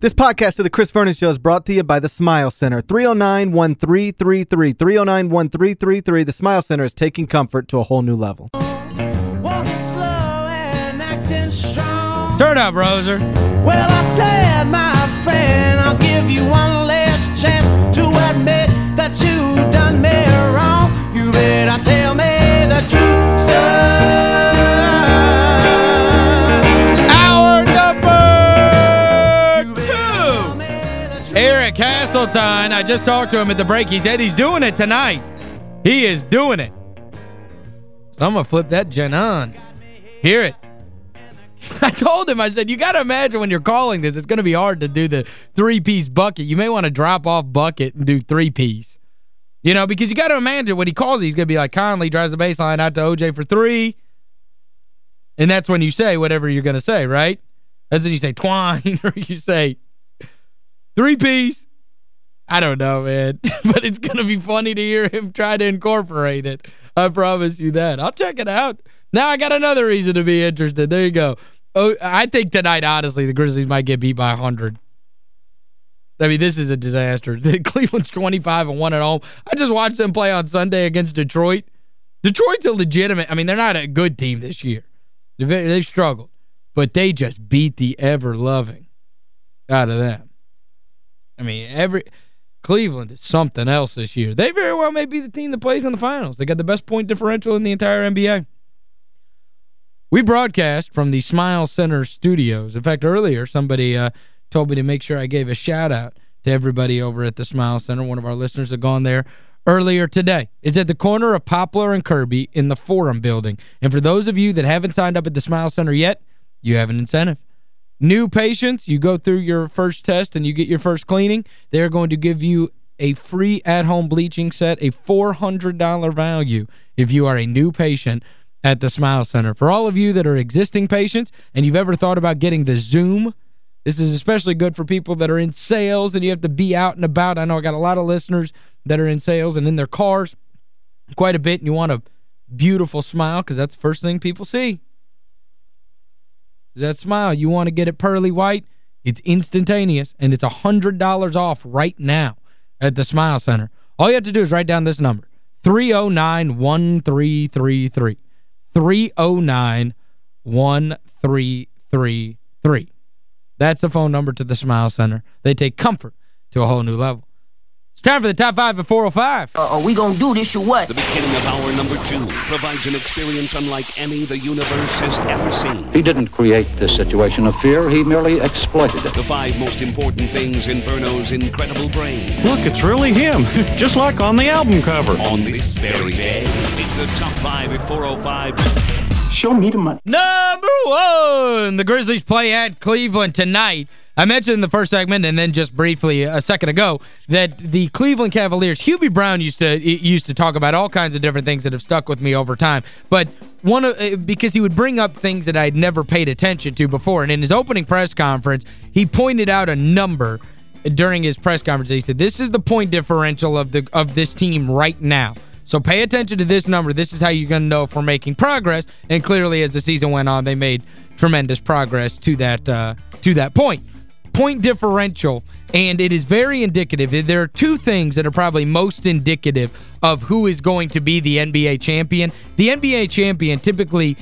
This podcast of the Chris Vernon Show is brought to you by the Smile Center. 309-1333. 309-1333. The Smile Center is taking comfort to a whole new level. Turn up, Roser. Well, I said, my friend, I'll give you one last chance to admit that you done me wrong. You better tell me the truth, sir. Hasseltine, I just talked to him at the break. He said he's doing it tonight. He is doing it. So I'm going to flip that gen on. Hear it. I told him, I said, you got to imagine when you're calling this, it's going to be hard to do the three-piece bucket. You may want to drop off bucket and do three-piece. You know, because you got to imagine when he calls it, he's going to be like, Conley drives the baseline out to O.J. for three. And that's when you say whatever you're going to say, right? That's when you say twine or you say three-piece. I don't know, man. but it's going to be funny to hear him try to incorporate it. I promise you that. I'll check it out. Now I got another reason to be interested. There you go. Oh, I think tonight, honestly, the Grizzlies might get beat by 100. I mean, this is a disaster. Cleveland's 25 and 1 at home. I just watched them play on Sunday against Detroit. Detroit's a legitimate, I mean, they're not a good team this year. They've, they've struggled. But they just beat the ever-loving out of them. I mean, every Cleveland is something else this year. They very well may be the team that plays in the finals. They got the best point differential in the entire NBA. We broadcast from the Smile Center studios. In fact, earlier, somebody uh, told me to make sure I gave a shout-out to everybody over at the Smile Center. One of our listeners had gone there earlier today. It's at the corner of Poplar and Kirby in the Forum building. And for those of you that haven't signed up at the Smile Center yet, you have an incentive. New patients, you go through your first test and you get your first cleaning. They're going to give you a free at-home bleaching set, a $400 value if you are a new patient at the Smile Center. For all of you that are existing patients and you've ever thought about getting the Zoom, this is especially good for people that are in sales and you have to be out and about. I know I got a lot of listeners that are in sales and in their cars quite a bit and you want a beautiful smile because that's the first thing people see. That smile. You want to get it pearly white? It's instantaneous and it's a $100 off right now at the Smile Center. All you have to do is write down this number, 309-1333. 309-1333. That's the phone number to the Smile Center. They take comfort to a whole new level. It's time for the top five at 405. Uh, are we gonna do this or what? The beginning of hour number two provides an experience unlike any the universe has ever seen. He didn't create this situation of fear, he merely exploited it. The five most important things in Verno's incredible brain. Look, it's really him, just like on the album cover. On this very day, it's the top five at 405. Show me the money. Number one, the Grizzlies play at Cleveland tonight. I mentioned in the first segment and then just briefly a second ago that the Cleveland Cavaliers, Hubie Brown used to used to talk about all kinds of different things that have stuck with me over time. But one of, uh, because he would bring up things that I'd never paid attention to before. And in his opening press conference, he pointed out a number during his press conference. He said, this is the point differential of the of this team right now. So pay attention to this number. This is how you're going to know if we're making progress. And clearly, as the season went on, they made tremendous progress to that uh, to that point. Point differential, and it is very indicative. There are two things that are probably most indicative of who is going to be the NBA champion. The NBA champion typically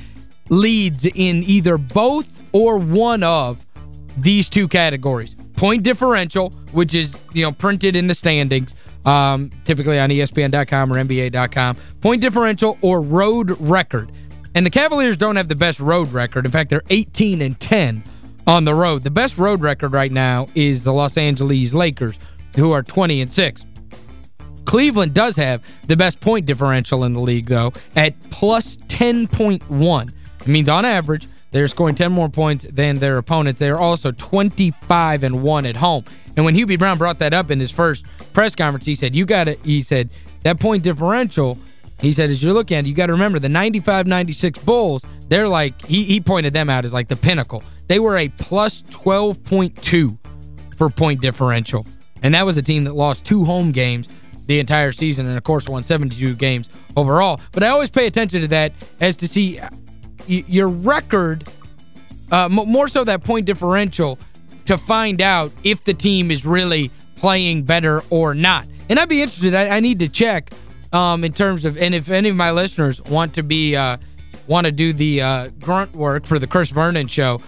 leads in either both or one of these two categories. Point differential, which is, you know, printed in the standings, um, typically on ESPN.com or NBA.com. Point differential or road record. And the Cavaliers don't have the best road record. In fact, they're 18 and 10 on the road. The best road record right now is the Los Angeles Lakers, who are 20 and 6. Cleveland does have the best point differential in the league, though, at plus 10.1. It means on average, they're scoring 10 more points than their opponents. They are also 25 and 1 at home. And when Hubie Brown brought that up in his first press conference, he said, you got to, he said, that point differential, he said, as you're looking at it, you got to remember the 95-96 Bulls, they're like, he, he pointed them out as like the pinnacle. They were a plus 12.2 for point differential. And that was a team that lost two home games the entire season and, of course, won 72 games overall. But I always pay attention to that as to see your record, uh, more so that point differential, to find out if the team is really playing better or not. And I'd be interested. I, I need to check um, in terms of, and if any of my listeners want to be, uh, want to do the uh, grunt work for the Chris Vernon show,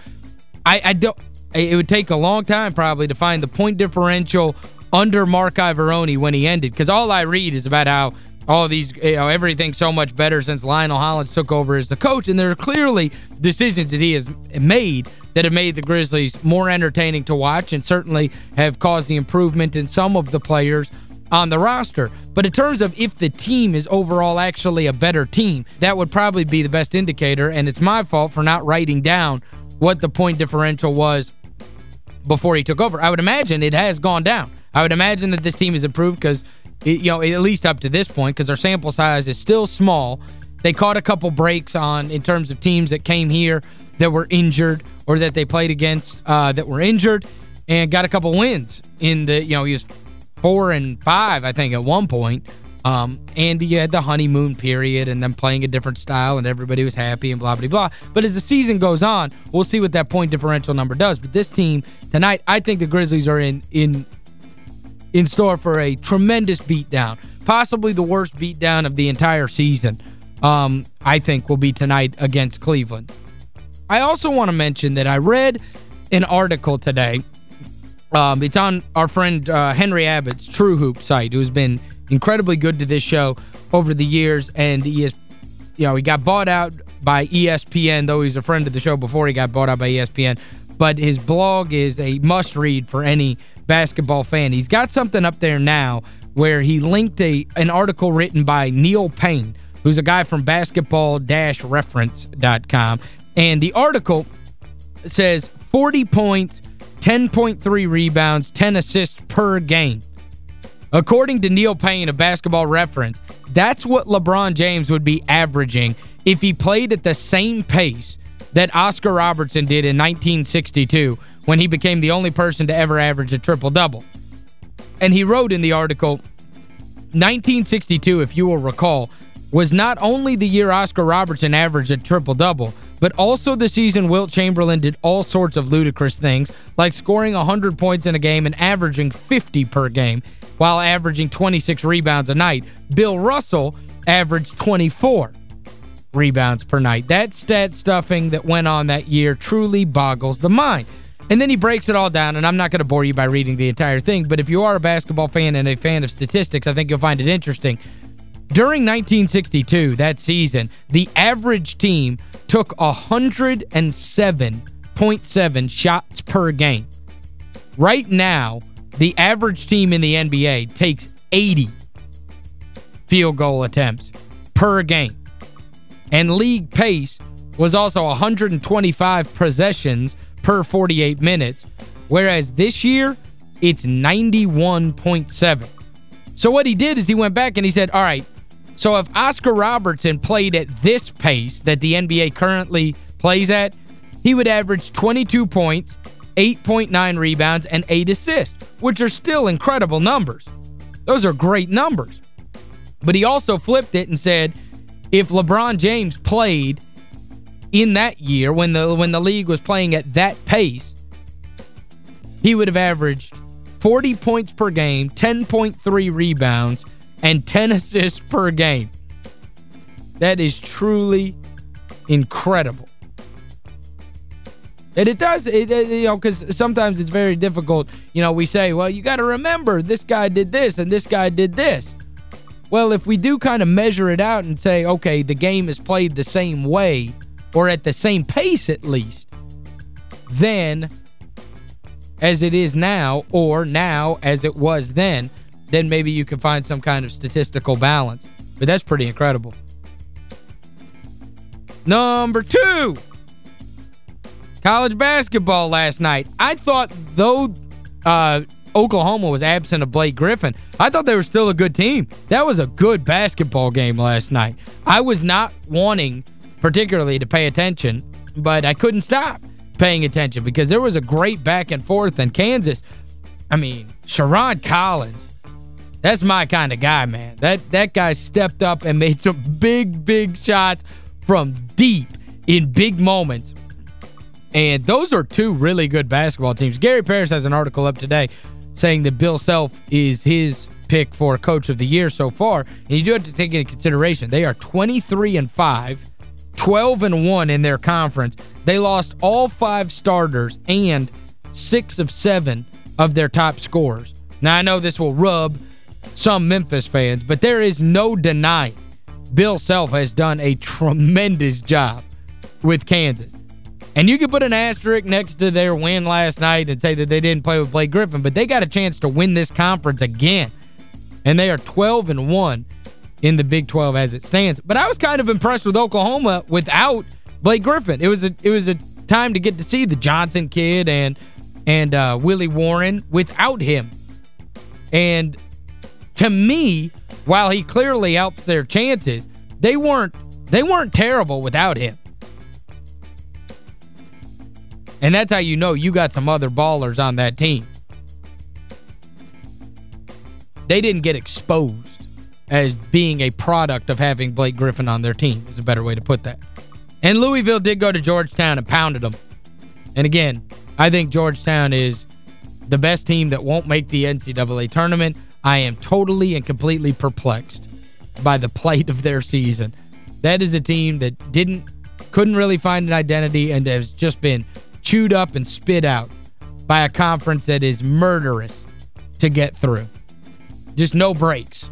I, I don't, it would take a long time probably to find the point differential under Marc Iavaroni when he ended. Because all I read is about how all these, you know, everything's so much better since Lionel Hollins took over as the coach. And there are clearly decisions that he has made that have made the Grizzlies more entertaining to watch and certainly have caused the improvement in some of the players on the roster. But in terms of if the team is overall actually a better team, that would probably be the best indicator, and it's my fault for not writing down what the point differential was before he took over. I would imagine it has gone down. I would imagine that this team has improved because, you know, at least up to this point, because our sample size is still small. They caught a couple breaks on in terms of teams that came here that were injured or that they played against uh, that were injured and got a couple wins in the, you know, he was four and five, I think, at one point. Um, and he had the honeymoon period and then playing a different style and everybody was happy and blah, blah, blah. But as the season goes on, we'll see what that point differential number does. But this team tonight, I think the Grizzlies are in in in store for a tremendous beatdown. Possibly the worst beatdown of the entire season, um, I think, will be tonight against Cleveland. I also want to mention that I read an article today. Um, it's on our friend uh, Henry Abbott's True Hoop site, who's been incredibly good to this show over the years, and he is, you know, he got bought out by ESPN, though he's a friend of the show before he got bought out by ESPN, but his blog is a must-read for any basketball fan. He's got something up there now where he linked a an article written by Neil Paine, who's a guy from basketball-reference.com, and the article says 40 points, 10.3 rebounds, 10 assists per game. According to Neil Paine of Basketball Reference, that's what LeBron James would be averaging if he played at the same pace that Oscar Robertson did in 1962 when he became the only person to ever average a triple-double. And he wrote in the article, 1962, if you will recall, was not only the year Oscar Robertson averaged a triple-double, but also the season Wilt Chamberlain did all sorts of ludicrous things, like scoring 100 points in a game and averaging 50 per game, while averaging 26 rebounds a night. Bill Russell averaged 24 rebounds per night. That stat stuffing that went on that year truly boggles the mind. And then he breaks it all down, and I'm not going to bore you by reading the entire thing, but if you are a basketball fan and a fan of statistics, I think you'll find it interesting. During 1962, that season, the average team took 107.7 shots per game. Right now, the average team in the NBA takes 80 field goal attempts per game. And league pace was also 125 possessions per 48 minutes, whereas this year, it's 91.7. So what he did is he went back and he said, all right, so if Oscar Robertson played at this pace that the NBA currently plays at, he would average 22 points, 8.9 rebounds, and 8 assists, which are still incredible numbers. Those are great numbers. But he also flipped it and said, if LeBron James played in that year when the when the league was playing at that pace, he would have averaged 40 points per game, 10.3 rebounds, and 10 assists per game. That is truly incredible. And it does, it, it, you know, because sometimes it's very difficult. You know, we say, well, you got to remember this guy did this and this guy did this. Well, if we do kind of measure it out and say, okay, the game is played the same way or at the same pace at least, then as it is now or now as it was then, then maybe you can find some kind of statistical balance. But that's pretty incredible. Number two, college basketball last night. I thought, though uh, Oklahoma was absent of Blake Griffin, I thought they were still a good team. That was a good basketball game last night. I was not wanting particularly to pay attention, but I couldn't stop paying attention because there was a great back and forth in Kansas. I mean, Sherron Collins, that's my kind of guy, man. That that guy stepped up and made some big, big shots from deep in big moments. And those are two really good basketball teams. Gary Parrish has an article up today saying that Bill Self is his pick for Coach of the Year so far. And you do have to take into consideration, they are 23 and 5, 12 and 1 in their conference. They lost all five starters and six of seven of their top scorers. Now, I know this will rub some Memphis fans, but there is no denying Bill Self has done a tremendous job with Kansas. And you can put an asterisk next to their win last night and say that they didn't play with Blake Griffin, but they got a chance to win this conference again. And they are 12 and 1 in the Big 12 as it stands. But I was kind of impressed with Oklahoma without Blake Griffin. It was a it was a time to get to see the Johnson kid and and uh, Willie Warren without him. And to me, while he clearly helps their chances, they weren't they weren't terrible without him. And that's how you know you got some other ballers on that team. They didn't get exposed as being a product of having Blake Griffin on their team is a better way to put that. And Louisville did go to Georgetown and pounded them. And again, I think Georgetown is the best team that won't make the NCAA tournament. I am totally and completely perplexed by the plight of their season. That is a team that didn't couldn't really find an identity and has just been chewed up and spit out by a conference that is murderous to get through. Just no breaks.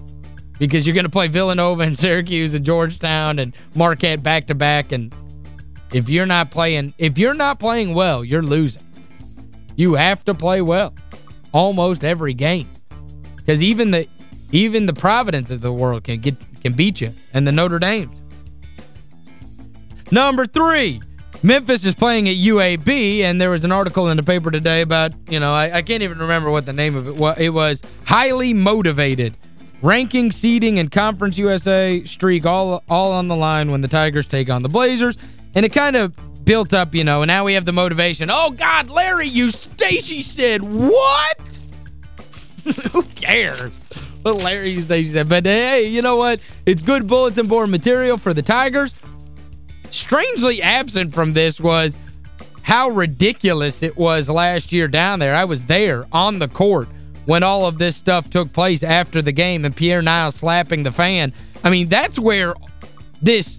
Because you're going to play Villanova and Syracuse and Georgetown and Marquette back-to-back -back and if you're not playing if you're not playing well, you're losing. You have to play well almost every game. Because even the even the Providence of the world can get can beat you and the Notre Dames. Number three, Memphis is playing at UAB, and there was an article in the paper today about, you know, I, I can't even remember what the name of it was. It was Highly Motivated. Ranking, seeding, and Conference USA streak all, all on the line when the Tigers take on the Blazers. And it kind of built up, you know, and now we have the motivation. Oh, God, Larry Eustachy said, what? Who cares? What Larry said. But, hey, you know what? It's good bulletin board material for the Tigers strangely absent from this was how ridiculous it was last year down there. I was there on the court when all of this stuff took place after the game and Pierre Niles slapping the fan. I mean, that's where this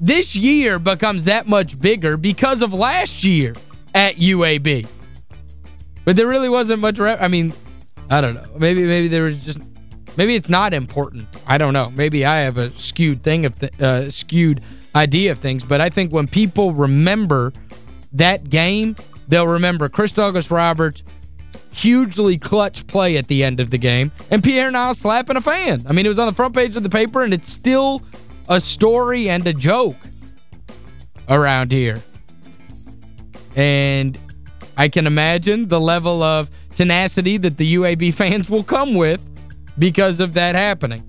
this year becomes that much bigger because of last year at UAB. But there really wasn't much I mean, I don't know. Maybe maybe there was just maybe it's not important. I don't know. Maybe I have a skewed thing of uh, skewed idea of things. But I think when people remember that game, they'll remember Chris Douglas Roberts hugely clutch play at the end of the game and Pierre Niles slapping a fan. I mean, it was on the front page of the paper and it's still a story and a joke around here. And I can imagine the level of tenacity that the UAB fans will come with because of that happening.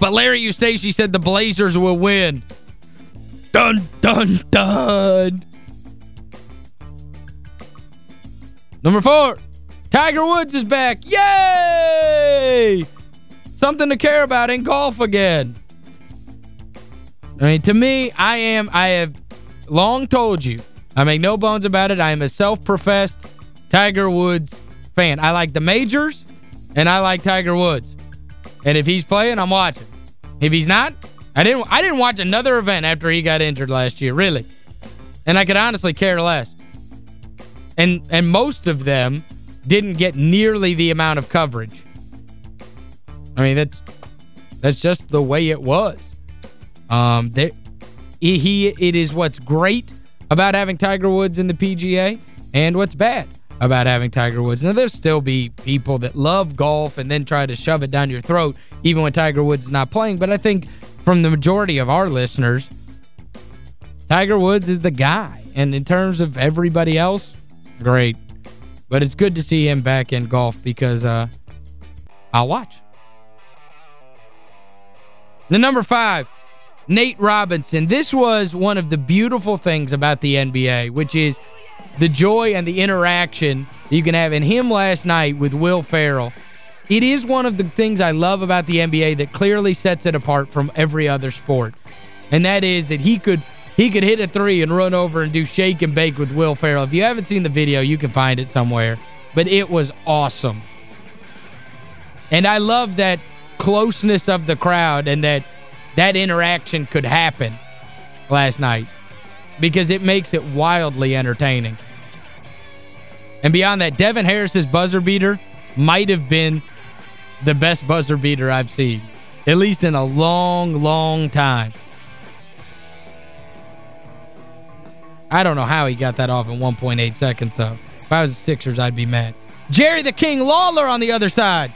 But Larry Eustachy said the Blazers will win. Dun, dun, dun. Number four, Tiger Woods is back. Yay! Something to care about in golf again. I mean, to me, I am, I have long told you, I make no bones about it, I am a self-professed Tiger Woods fan. I like the majors, and I like Tiger Woods. And if he's playing, I'm watching. If he's not, I didn't I didn't watch another event after he got injured last year, really. And I could honestly care less. And and most of them didn't get nearly the amount of coverage. I mean, that's that's just the way it was. Um there he it is what's great about having Tiger Woods in the PGA and what's bad about having Tiger Woods. Now, there'll still be people that love golf and then try to shove it down your throat even when Tiger Woods is not playing. But I think from the majority of our listeners, Tiger Woods is the guy. And in terms of everybody else, great. But it's good to see him back in golf because uh, I'll watch. The number five, Nate Robinson. This was one of the beautiful things about the NBA, which is the joy and the interaction you can have in him last night with Will Ferrell. It is one of the things I love about the NBA that clearly sets it apart from every other sport. And that is that he could he could hit a three and run over and do shake and bake with Will Ferrell. If you haven't seen the video, you can find it somewhere. But it was awesome. And I love that closeness of the crowd and that that interaction could happen last night because it makes it wildly entertaining. And beyond that, Devin Harris's buzzer beater might have been the best buzzer beater I've seen, at least in a long, long time. I don't know how he got that off in 1.8 seconds, though. If I was the Sixers, I'd be mad. Jerry the King Lawler on the other side.